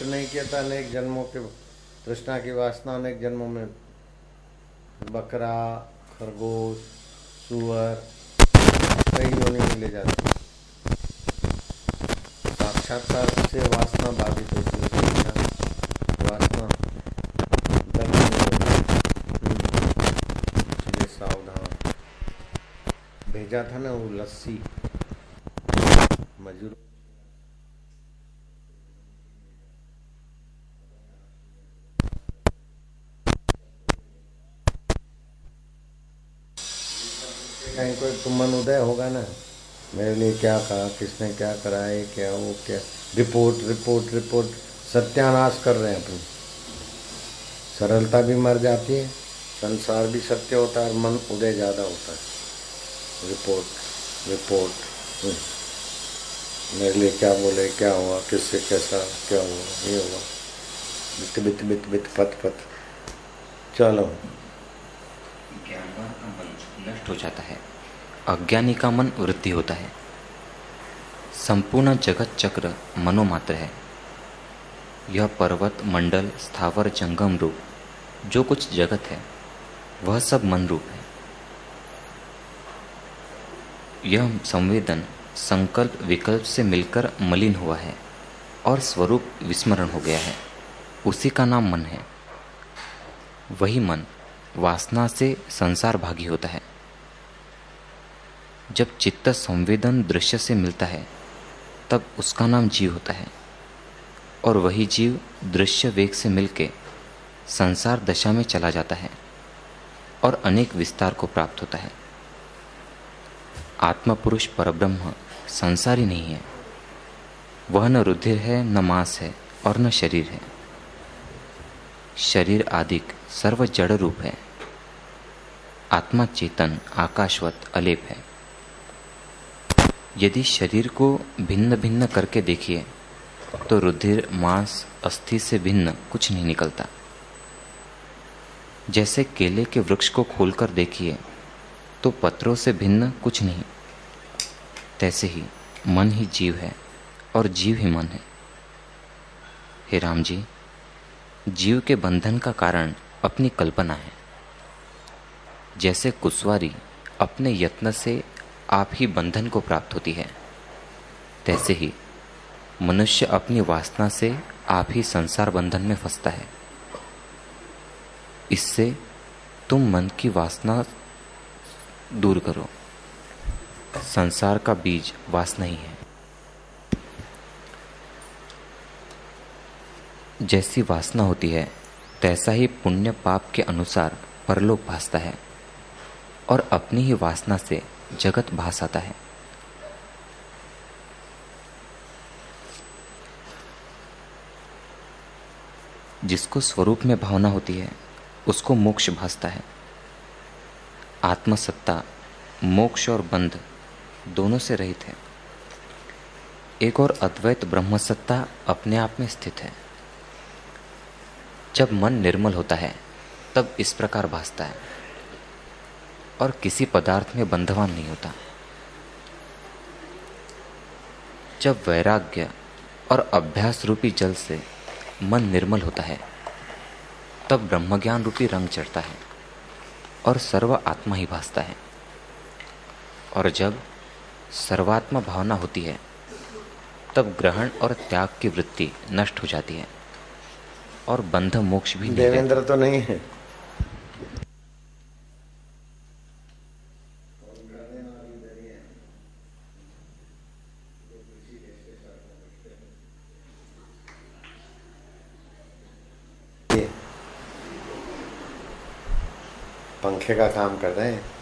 नष्ट नहीं किया था अनेक जन्मों के तृष्णा की वासना अनेक जन्मों में बकरा खरगोश सुअर कई योनि में ले जाते साक्षात्कार से वासना बाधित होती है। हम्म, सावधान। भेजा था ना वो लस्सी। मजूर कहीं कोई तुमन उदय होगा ना। मेरे लिए क्या कहा, किसने क्या करा है क्या, वो क्या। रिपोर्ट रिपोर्ट रिपोर्ट, सत्यानाश कर रहे हैं अपनी। सरलता भी मर जाती है, संसार भी सत्य होता है और मन उदय ज़्यादा होता है। रिपोर्ट रिपोर्ट हम्म। मेरे लिए क्या बोले, क्या हुआ, किससे कैसा, क्या हुआ, ये हुआ। बित बित बित बित, पत पत। चलो। नष्ट हो जाता है। अज्ञानी का मन वृद्धि होता है। संपूर्ण जगत चक्र मनोमात्र है। यह पर्वत, मंडल, स्थावर, जंगम रूप, जो कुछ जगत है, वह सब मन रूप है। यह संवेदन, संकल्प, विकल्प से मिलकर मलिन हुआ है और स्वरूप विस्मरण हो गया है। उसी का नाम मन है। वही मन वासना से संसार भागी होता है। जब चित्त संवेदन दृश्य से मिलता है, तब उसका नाम जीव होता है। और वही जीव दृश्य वेग से मिलके संसार दशा में चला जाता है और अनेक विस्तार को प्राप्त होता है। आत्मा पुरुष परब्रह्म संसारी नहीं है। वह न रुधिर है, न मांस है और न शरीर है। शरीर आदिक सर्व जड़ रूप है। आत्मा चेतन आकाशवत, अलेप है। यदि शरीर को भिन्न भिन्न करके देखिए तो रुधिर, मांस, अस्थि से भिन्न कुछ नहीं निकलता। जैसे केले के वृक्ष को खोलकर देखिए तो पत्रों से भिन्न कुछ नहीं। तैसे ही मन ही जीव है, और जीव ही मन है। हे राम जी, जीव के बंधन का कारण अपनी कल्पना है। जैसे कुशवारी अपने यत्न से आप ही बंधन को प्राप्त होती है, तैसे ही मनुष्य अपनी वासना से आप ही संसार बंधन में फंसता है। इससे तुम मन की वासना दूर करो। संसार का बीज वासना ही है। जैसी वासना होती है तैसा ही पुण्य पाप के अनुसार परलोक भासता है और अपनी ही वासना से जगत भास आता है। जिसको स्वरूप में भावना होती है, उसको मोक्ष भासता है। आत्मसत्ता, मोक्ष और बंध दोनों से रहित है। एक और अद्वैत ब्रह्मसत्ता अपने आप में स्थित है। जब मन निर्मल होता है, तब इस प्रकार भासता है। और किसी पदार्थ में बंधवान नहीं होता। जब वैराग्य और अभ्यास रूपी जल से मन निर्मल होता है, तब ब्रह्मज्ञान रूपी रंग चढ़ता है और सर्व आत्मा ही भासता है। और जब सर्वात्मा भावना होती है, तब ग्रहण और त्याग की वृत्ति नष्ट हो जाती है। और बंध मोक्ष भी देवेंद्र तो नहीं है। पंखे का काम कर रहे हैं।